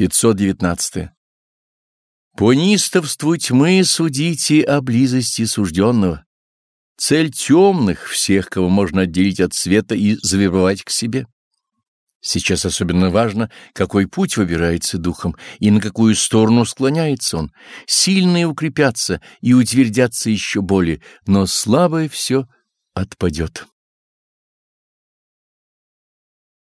519. По неистовству тьмы судите о близости сужденного. Цель темных — всех, кого можно отделить от света и завербовать к себе. Сейчас особенно важно, какой путь выбирается духом и на какую сторону склоняется он. Сильные укрепятся и утвердятся еще более, но слабое все отпадет.